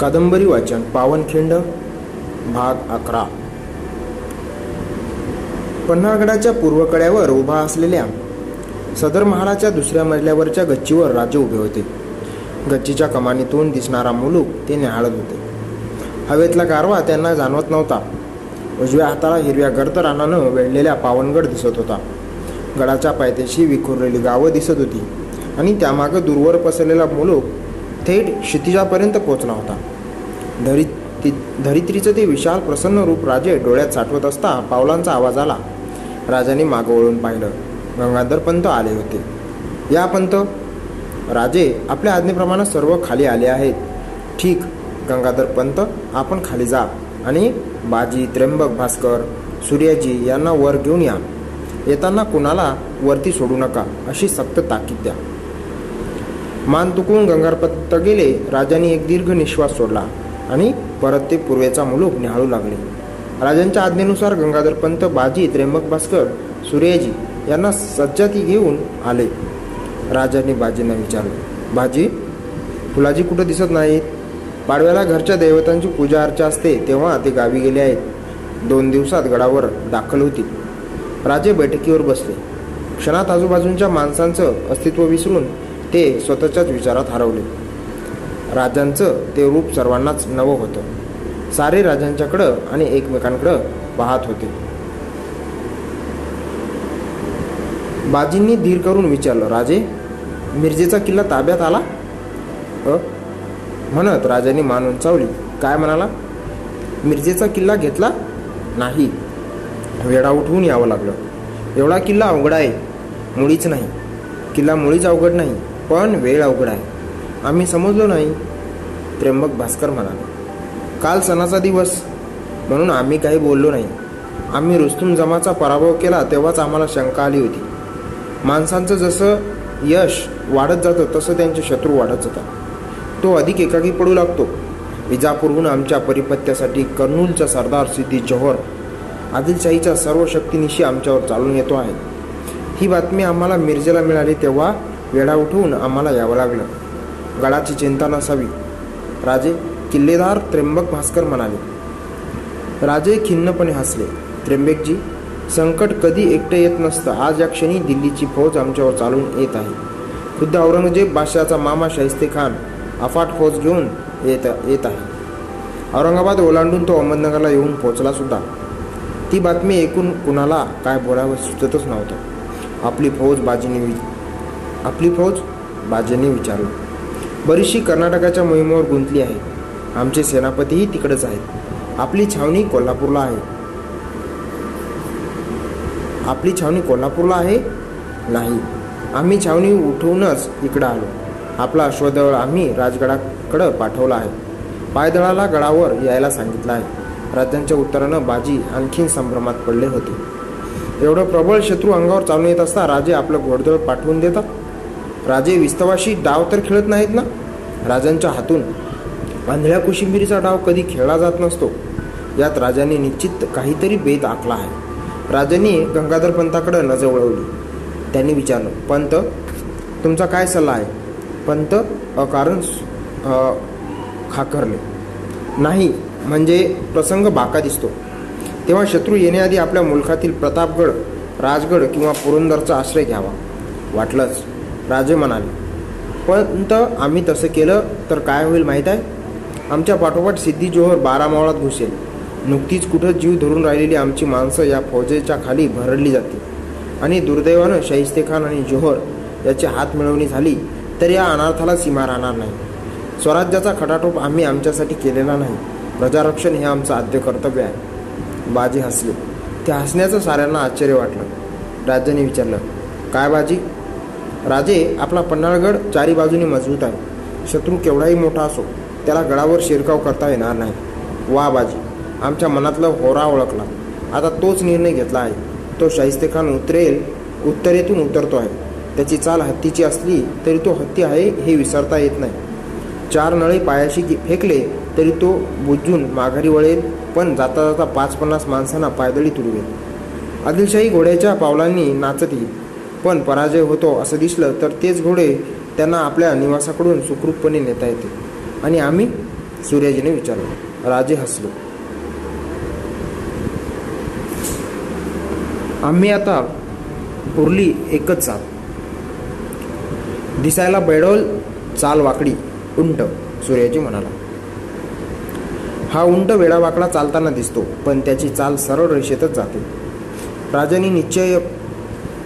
ملوک ناڑت ہوتے ہوتھ ناجوا گرد ران ویڑھا پاؤنگ دستا گڑا پائتیں گا دس ہوتی دور پسرا ملوک تھے شاپ پوچنا ہوتا درتری سے پاؤل کا آواز آجانی معگ وڑھن پہ گادر پت آتے اپنے آج پر سر خال آئے ٹھیک گنگا در پنت اپن خالی جا اور باجی تمبک بھاسکر سوریا جی ور گون کو سپت تاکید دیا گھر سوڈلا آجار گا تربکی کٹ دیا گھرتان پوجا ارچی گیلے دوسات گڑا داخل ہوتی راجے بٹکی وستے آجو بازس ہرولی راجنچ روپ سروانچ نو ہوتا سارے راجمک پات ہوتے باجی دھیر کرا منت راج نے مان اچلی کا مرزے کا ویڑاٹھون کلا اوگڑا ہے مڑچ نہیں کلاگ نہیں پیڑ اوگڑے آپ سمجھ لو نہیں تمبک بھاسکر کا سنا چاہتا دن آئی بولو نہیں آبا شنکا آتی منساچ جس یشت جاتے شتروڑا تو ادک ایک پڑو لگتو ایجا پورا آمیا پریپتیاں کرنول چردار سہر آدیل شاہ سرو شکتی آم چالو ہے ہز بات مرزے ملا ویڑاٹن آم لگ لڑا چی چلے دار تمبک جیٹ کدی ایک آج فوج آرگزیب بادشاہ خان افاٹ فوج گیون ہے اور احمد نگر پہچلاس بات کئی بولا سوچت نی فوج بجی نے ہوئی اپنی فوج باجی نے بریشی کرناٹک مہیم گیس سیلاپتی تک اپنی چھاونی کو ہے اپنی چھاونی کو ہے نہیں آونی اٹھا آلو اپنا اشو دام راج کڑ پہ پی دا گڑا سا بجی آخر سمرات پڑے ہوتے ایون پربل شتروگا چلو یتے اپنے گھوڑدوڑ پیتا ڈا تو خرت نہیںت نا راجن ہاتھ میں آدھا کشمبیری کا ڈاو کدی کھیل جاتا بےد آکلا ہے گنگا در پڑ نجر وڑ پنت تم سی پتن خاخر نہیں مجھے باقاس شترونے اپنے ملکات پورندر چشر گیا راجے پن تو آم تسلر ہو آموپ سوہر بارا موات نوٹ جیو درن لی آم کی منسوباتی دردوان شہستے خان جہ ہاتھ ملونی جی تریتھا سیما رہنا نہیں سوراجیا کٹاٹو آمیا نہیں رجارکن یہ آمچ آدی کتبیہ ہے بجی ہسلی ہسنے سے سارا آشچر واٹ نے کا بجی راجے اپنا پنہ گڑھ چاری بازی مضبوط ہے شروع کے باجی آپ تو شہستے خانے چال ہتھی تری تو ہتھی ہے یہ سرتا چار نئے پیاشل تری تو بجن می ول پن جاتا جاتا پچ پنناس منسا پائدے آدل شاہی گوڑیا پاؤل نچتی پاجی ہو تو گھوڑے پنے نیتا سوریاجی ایک دیکھا بڑھول چالوکڑی اٹ سوریا ہا اٹ ویڑا چلتا دس توشید جاتے نشچی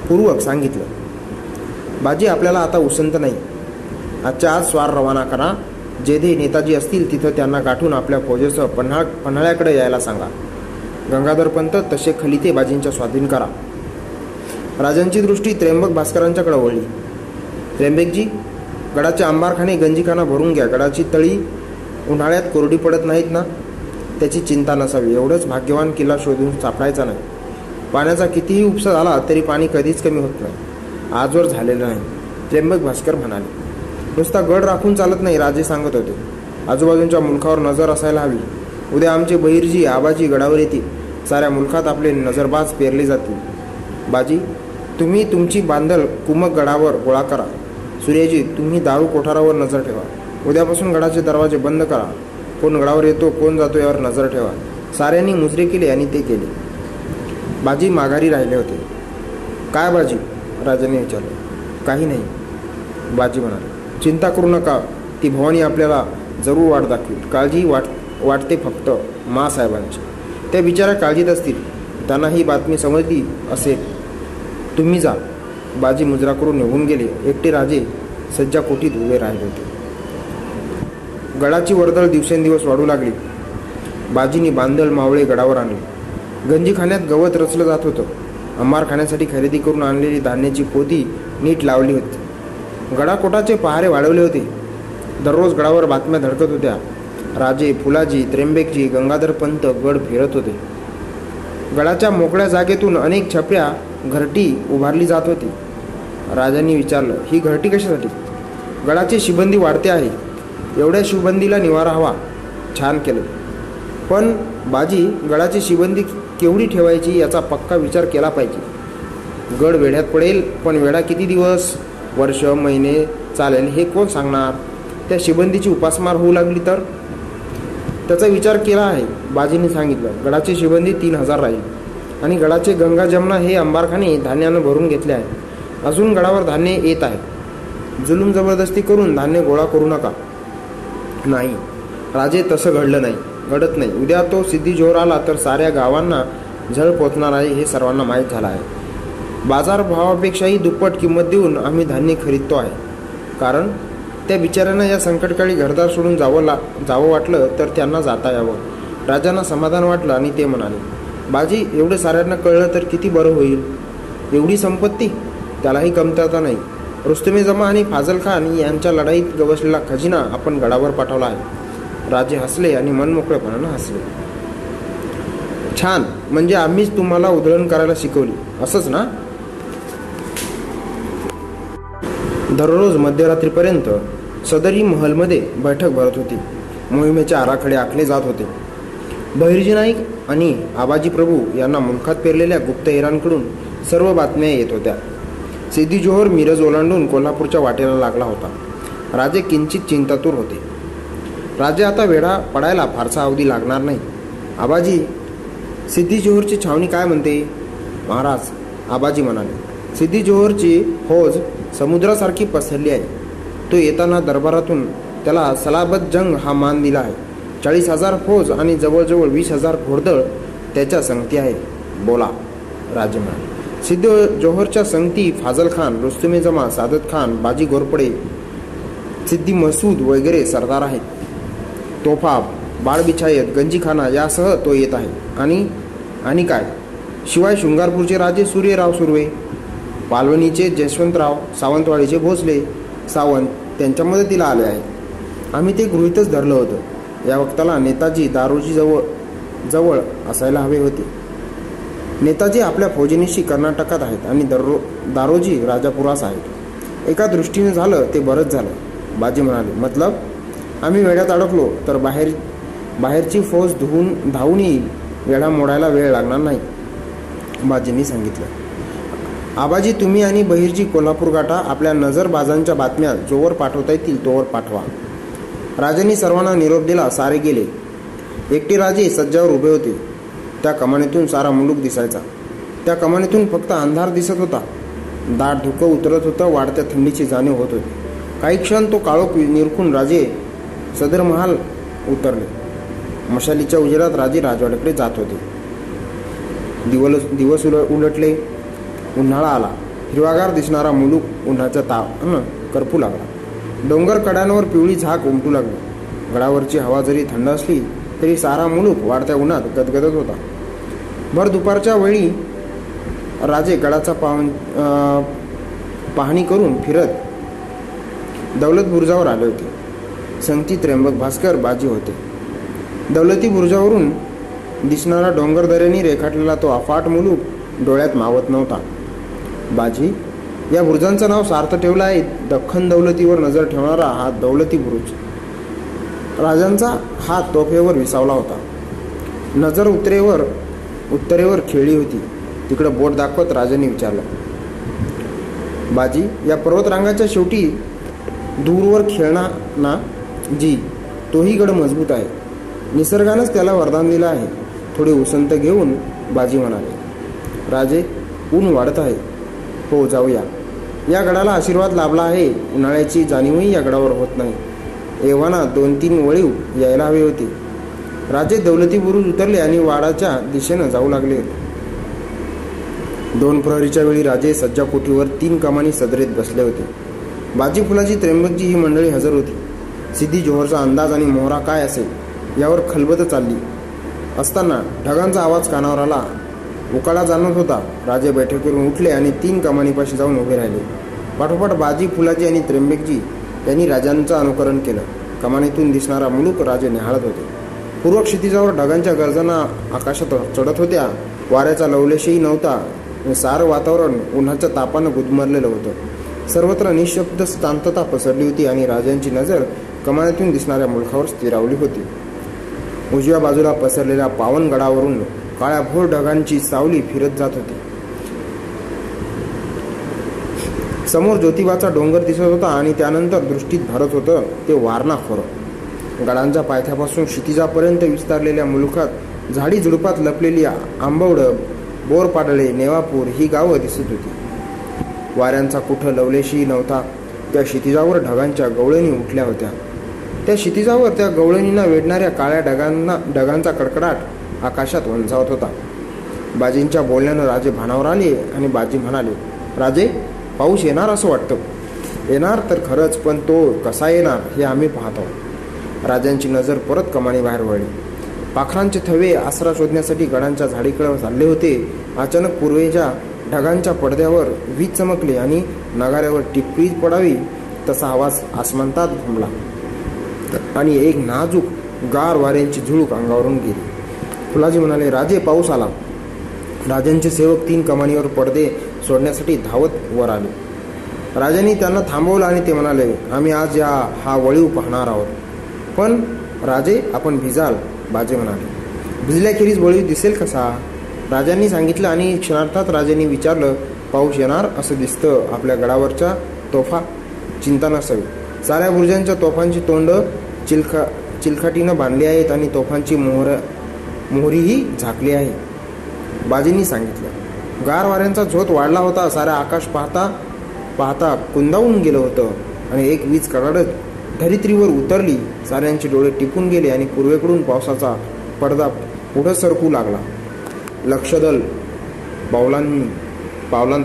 پوک سی اپنے آتا اسنت نہیں آ چار آج سوار روانہ کرا جے دے نیتاجیت گاٹھن اپنے فوجی سہ پنہا پنہاڑیا کھائے سا گادر پنت تشے خلیطے باجی کرا راجن کی درٹی تبک بھاسکرانک وڑی تربک جی گڑا امبارکھا گنجیخان بھروں گیا گڑا کی تھی انہیات کونتا نسا ایونچ باغیوان کلا شوڑا نہیں پانچہ کتنی ہی افسر آری پانی کدیچ کمی ہوتا آجور نہیں تمبک بھاسکر نستا گڑ رکھن چلت نہیں راجے سکتے ہوتے آجواجوں ملکا نظر اسا ادا آم بہرجی آباجی گڑا یتی سارے ملکات اپنے نظرباز پیر جاتی باجی تمہیں تم کی باندل کمک گڑا گولا کرا سوریاجی تمہیں دارو کوٹھارا نظر ٹھو ادا پاس گڑا دروازے بند کرا کون گڑا یتو کون جاتے نظر ٹھو سا یا مجرے کے لیے بجی معگاری راہی ہوتے کا چنتا کرو نکا تھی بانی اپنی کاٹتے فکت ماں سب بچار کا بات سمجھ لی تمہیں جا بجی مجرا کرو نو گے ایکٹے راج سجا پوٹی رہے ہوتے گڑا چید دن سے دس وڑو لگی بجی باندل موڑی گڑا گنجی خانت گوت رچ لات ہوتی گڑا کوٹا پہارے وڑو در روز گڑا باتیا دڑکت ہوا فلاجی ترمبک جی گنگا در پت گڑ پھیرت ہوتے گڑا موکا جاگے اک چھپیا گرٹی ابارلی جات ہوتی راجانی ویچار ہی گرٹی کشا گڑا شیبندی وڑتی ہے ایون شوبندی نوارا چھان کے لڑا چی شیبندی گڑھا کتنے چلے سر بندیمار ہوجی نے سنگیل گڑا چی شی تین ہزار رہی اور گنگا جمنا یہ امبارکھا دھان بھر گڑا دھانے جبردستی کرانے گولہ کرو نکا نہیں راجے تس گڑھ نہیں کڑت نہیں سارا گا جڑ پہ دھیان خریدت بچا گھردار سوڑا جاتا سماد بازی ایون سا کب کتنی بر ہوتی کمترتا نہیں روسمے زما فاضل خان لڑائی گا خجینہ گڑا پٹولہ ہے منموکے پہن ہسل چانج تک در روز مدر سدری محل مدد بھٹک بھرت ہوتی مہیم آرخی آکلی جاتے بہرجی نائک آباجی پربوانا منخات پیر گران کڑھن سرو باتیا سیجر میرج اولاڈن کو لگا ہوتا چنت ہوتے راج آتا ویڑا پڑا فارس اویلی لگنا نہیں آباجی سوہر چیونی کاباجی منالی سوہر چی فوج سمدرا سارکی پسر ہے تو دربار سلابت جنگ ہا مان دس ہزار فوج اور جیس ہزار گھوڑد سنگتی ہے بولا راج سو جوہر چاہتی فاضل خان روست سادت خان باجی گورپڑے سسود وغیرہ سردار ہیں توفا بچا گنجیان شارپور پلونی چی جسونرت کے بھوس مدد آئے گر لتا نیتاجی داروجی جایا ہوے ہوتے نیتاجی اپنے فوجی کرناٹکاتوی راجاپرس ہے دشی نے برتھ بازی ملے مطلب آمہ ویڑھ اڑکلو تو باہر باہر چی فوج دھو دا موڑا ویڑ لگنا نہیں بازی سباجی تمہیں بہرجی کوٹا اپنے نظر بازان جور پتا تو سرونا نروپ دارے گی ایک سجاور ابے ہوتے کمنیت سارا ملوک دسائت فتح ادھار دس داٹ دھوک اترت ہوتا وڑت کی جانب ہوتی کا سدر محل اتر مشلی راجے کل جات ہوتے الا ہاگار دس نارا ملوک انہا چاپ کرپو لگا ڈوں کڑ پیک امٹو لگ گڑا ہا جی تری سارا ملوک وارتہ انہیں گدگدت ہوتا بھر دوپار وی گڑا پہنی کر دولت برجاور آ سنگی تربک بھاسکر دولتی بس دکھن دولتی ہاتھ توفیور ہوتا نظرے ہوتی تک بوٹ داخوت روٹی دور وا جی تو گڑ مضبوط ہے نسرگانچر دل ہے تھوڑے اسنت گے اون وڑت ہو جاؤیا گڑا لوگ نہیں دونتی وڑیوتے راج دودتی برج اتر وڑا دشے جاؤ لگے دون فروری چیز راجے سجا کو تین کامانی سدریت بسلے ہوتے بجی فلاجی تربک جی ہی منڈی ہزر ہوتی سی جو موہرا کامانی تربیت ملک راجے ناڑت ہوتے پورتی جاؤ ڈگان گرجا آکاشت چڑت ہوتا وار لش ہی نا سار واتا تاپان گدمر ہوتا سر نشبد شانت پسر ہوتی نظر کمانہ ملکاور ہوتی اجویا بازو پسرا پاون گڑا وایا بھور ڈگان فرت جاتی سمو جا ڈرا درت ہوتا گڑان پائتیا پاس شت و لپل آب بور پاٹے نیوپور ہی گا دیں واقع لولیشی نوتا گوڑی ہو تو شیزاور گوڑنی ویڑنا کا ڈگان کا کڑکڑاٹ آکشت ونستا بولنے بھاور آئے باجی منالی راجے پاؤس خرچ پن تو کسا یہ آپ پہنچی نظر پرت کمانی باہر وڑی پاخران سے تھوڑے آسرا شونے گڑان جاڑی کھلے ہوتے اچانک پوجا ڈگان پڑدیا پر ویج چمکلی اور نگایا پر آواز آسمت ایک نظوک گار وار جگاور گی فلاجی منا پاؤس آج سیوک تین کمانی سوڑنے تھے آج ویو پہنچ آج بھی وڑی دسل کسا سا کار پاؤس اپنے گڑھا چل سارا برجنگ توفان سے تونڈ چلک چلکاٹی باندھ لیفان موہری ہی بجی سر گار واڑ سارا آکش پہ کل ہوتا ایک ویز کگاڑ درتری وترلی سا ڈوپن گیے پورے کڑھا پوسٹ پڑداپڑ سرکو لگا لکشل باؤل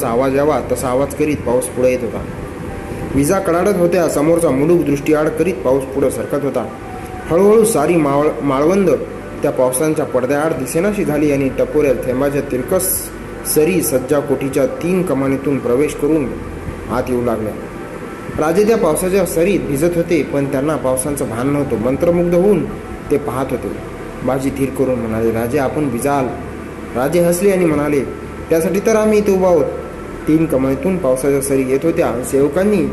آواز لیا تساج کری پاؤس پڑا سموار دشی آڈ کرتا ہلو ہوں ساری معلوم سری سجا کو پوسٹ سریجت ہوتے پنسانچ منترمگھ ہوتے بجی تھھیر کر تین کمائی سری گیت سیوکانی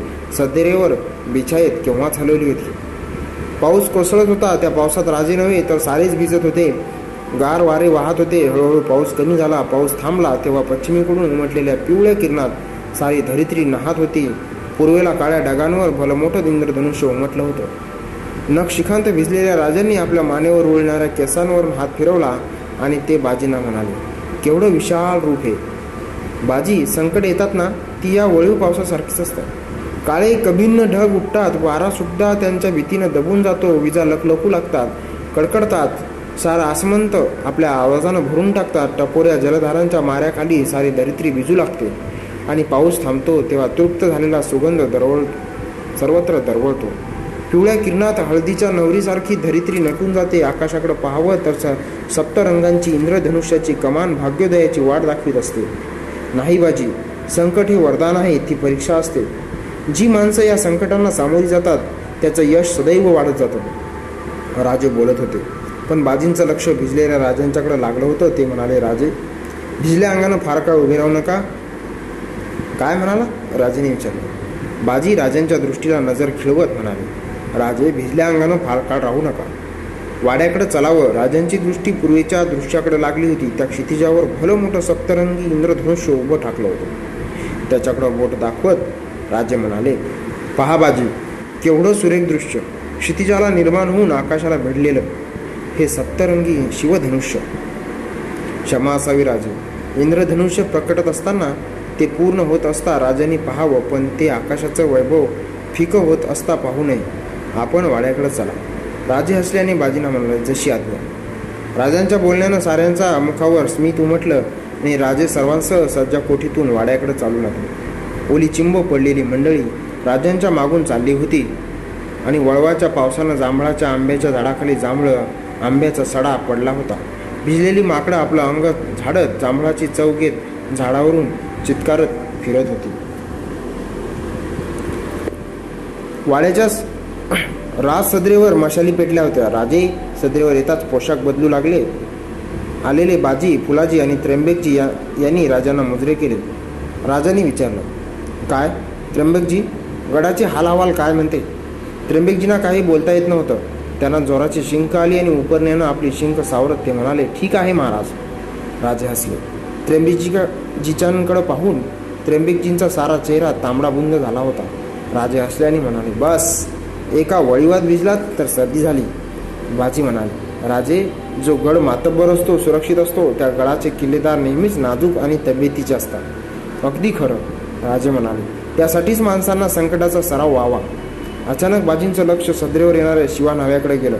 کڑھنے والی درتری نہات ہوتی پوری ڈگانوٹ اندر دنٹل ہوتا ن شیخانت بھی اپنے منیور ولنیا کیسان ہاتھ لے باجی ناڑھ روپ ہے بازی سنکٹ نا تیار ویو پوستا ڈگ اٹھتا کڑکڑا جلدار ساری درتری سروتر دروڑت پوڑیا کلدی نوری سارکی درتری نٹن جاتے آکشا پہ سپت رنگ کی کمان بھاگی دیا داخویت نہیں باجی وردان ہے تھی پریشا استے جی منسٹان ساموری جاتا یش سدیوات راج بولت ہوتے پن بجی لک بھجل راجن کڑ لگے راج بھیجلے اگانے فار کابے رہو نکا کہ باجی راجنگ درشی میں نظر کھیلوتے فار کا وڈیا کلاو کی پوری لگی ہوتی سپترگی پہا باجیجا آشا سپترنگی شیوشم پرکٹت استعمال پور ہوتا پہا پن آکشا چوک ہوتا چلا جسی آج بولنے والے جامع آبیا چڑا پڑتا بھجل اپل جانبا چی چوکی چیتکار فرت ہوتی راج سدریور مشال پیٹیا ہوتیا راج سدریور پوشاک بدلو لگے آجی فولاجی اور تربک جی مجرے کے لیے تربک جی گڈا ہال اوالتے ترمبک جی بولتا زور شنک آپرنے اپنی شنک سورت ہے مہاراج راج ہسلے ترمبک جی جی پہن تمبک جی سارا چہرہ تانبڑا بند جا ہوتا راج ہسلے بس بھجلا گڑا چلے دار نیچے نجوکی اگدی خر مناسب بجی چھ سدرے شیویا کل گیل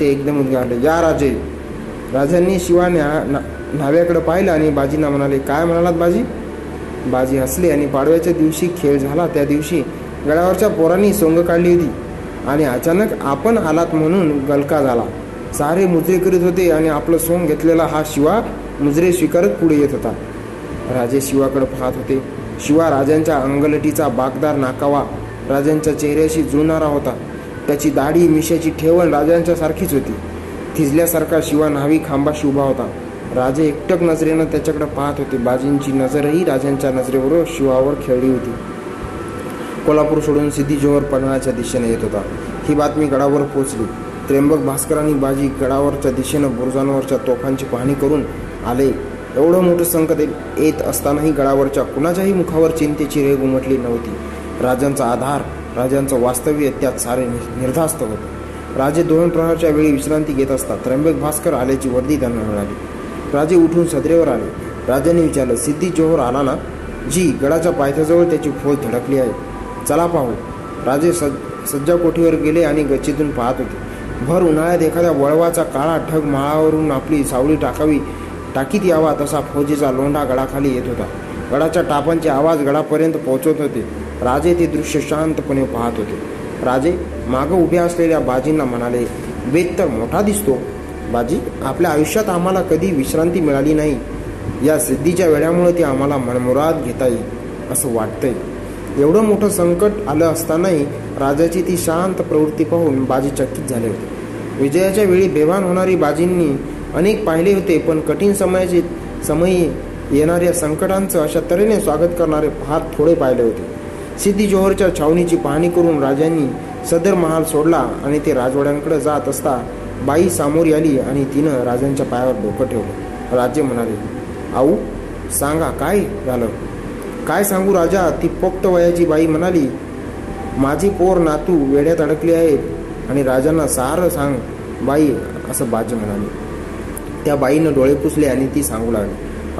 ایک دم ادا یا راجے شیو نے ناویا کڑ پہ بجینا منالی کا باجی بجی ہسلی پڑوسی خرچ گڑھ پوار سونگ کاڑی ہوتی اچانک اپن حالات گلک سون گیلا ہا شیو شیوا کڑھا شیولٹی چہرہ جا ہوتا داڑی میشن سارکی ہوتی تھارکا شیو ناوی کھانا شا ہوتا ایکٹک نزرین پہ بجی نظر ہی راجن نجرے شیواور کھیل لیتی کو سوڈن سیہر پکڑا دشے تھا بات گڑا پوچھ لی تربکی دشے تو گڑا چیت آدھار واستھ سارے دونوں پرہار ویشرانے تربک بھاسکر آردی راجے سدریور آج نے سیدی جوہر آ جی گڑا پائت فوج دھڑکی ہے چلا پہ راج سجا کو گیلے گچیت پہ انہیات وڑو کا ٹاقیت فوجی کا لوڈا گڑا خریدا یت ہوتا گڑا ٹاپن سے آواز گڑاپرت پہچت ہوتے راجے درش شانت پنے پہ راج مگے آجیان منالی بےد تو موٹا دس تو آیوشیات آما کدیشی ملا سی وڑا می آرد گئی اس واٹتے ایون موٹ سنکٹ آئی شان پروتی پہ چکیت بےوان ہوجی پہ سمیٹان کرتے سیجر چھاؤنی پہانی کردر محل سوڈلہ اور راجوان تین راجر ڈوکل راج مل آؤ سا کا سو راجا تھی پکت ویا بئی منالی مجھے پور ناتو ویڑھ اڑکلی ہے راجان سار سئی اس بائی نوسل تھی سو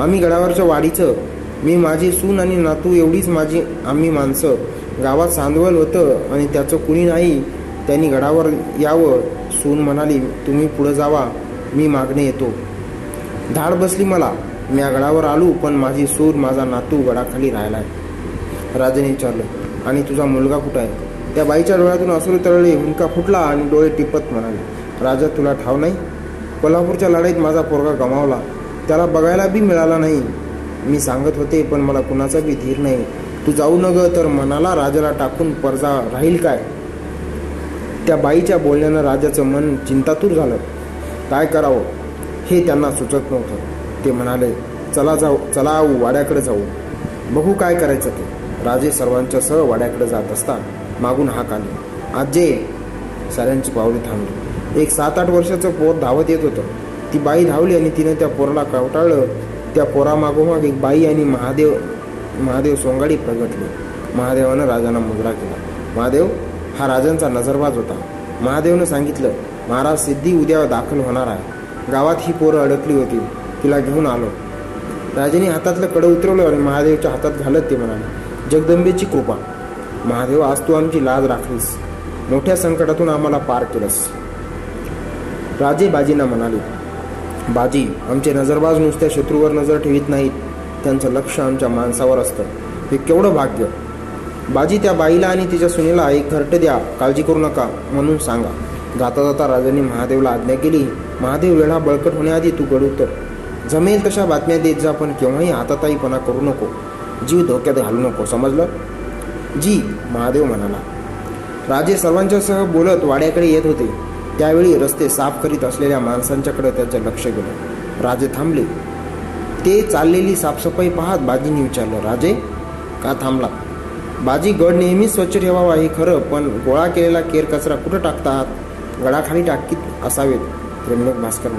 آم گڑا وڑی چی مجی سون اور ناتو ایونچی آمہ منسو گا ساندل ہوتے کئی گڑا یا تمہیں پڑھیں جا می معگنی ہواڑ بسلی ملا میں گڑا آلو پنجی سور مزا ناتو گڑا خالی رہچار ملگا کھٹائے بائی ڈنر تر ان کا فٹلا اور ڈوئے ٹھپت منالی راجا تلاؤ نہیں کولاپور لڑائی مزا پورگا گملا بگا نہیں می سکت ہوتے پن ملا کنا چی دھیر نہیں تھی جاؤں نگ تو منا لا رہا بائی چلنے راجا من چنتاتور کا سوچت ن ایک سات آٹھ بائی دھاولی پولا پولا معئی مہاد سوگاڑی پرگتلی مہادرا مہادی ہا راجن کا نظرباز ہوتا مہاد ن سارا سی داخل ہو رہا گا پور اڑکلی ہوتی ہے تیلا گیون آلو نے ہاتھ لڑ اتر مہادی ہاتھ جگدی کہا آج تم کی لوٹا سنکٹاتی باجی منالی باجی آمرباز نیا شتروور نظر نہیں کہ وہی بائیلا تیزی خرٹ دیا کا سا گاتا جاتا راج نے مہادیو آجا کے لیے مہدیو ویڑھا بڑکٹ ہونے آدمی تھی گڑھ جمے تشا بات جاات کرو نکو جیو دھوک سمجھ لہاد منا سروس بولت واڑیا رستے صف کرنس لک گل سف سفائی پہ بجی نے راج کا تھام بجی گڑ نیچ سوچا ہے خر پن گولہ کے لیے کچرا کٹتا ہاتھ گڑا خرید ریمک بھاسکر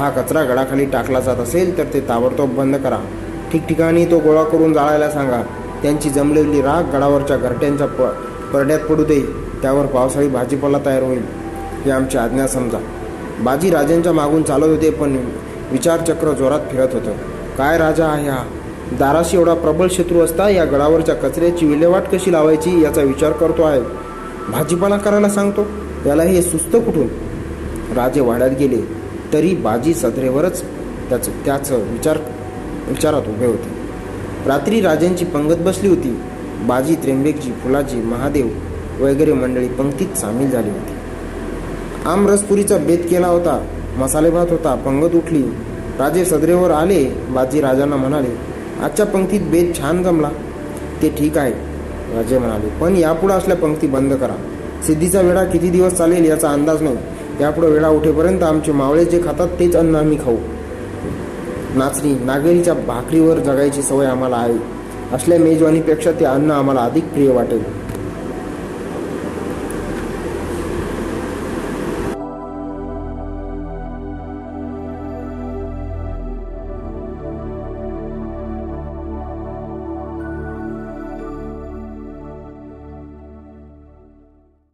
ہچا گڑا خالی ٹالا جاتے تاڑتاب بند کرا ٹھیک کرایا سات جمل رکھ گڑا گھرٹین پڑھے تر پاؤ سا بجیپلا تیار ہوجا سمجھا بجی راجنگ چلتے ہوتے پنچار چکر جوا ہے داراشا پربل شتروتا گڑا بڑا سوست کٹے گی باجی سدر پنگت بسلی ہوتی باجی تربی فلاجی مہاد وغیرہ منڈی پنکتی سامل آمرس پریت کے ہوتا مسال بات ہوتا پنگت سدرے ورزی راجنا منالی آج پنکتی بےد چھان جملہ ہے بند کرا سی ویڑا کتنی دس چلے یاپڑا اٹھے پری آمے جی کھاتا آؤ نچنی ناگری بھاکری وغایا سوئے آئی میزوانی پیشہ امرا پر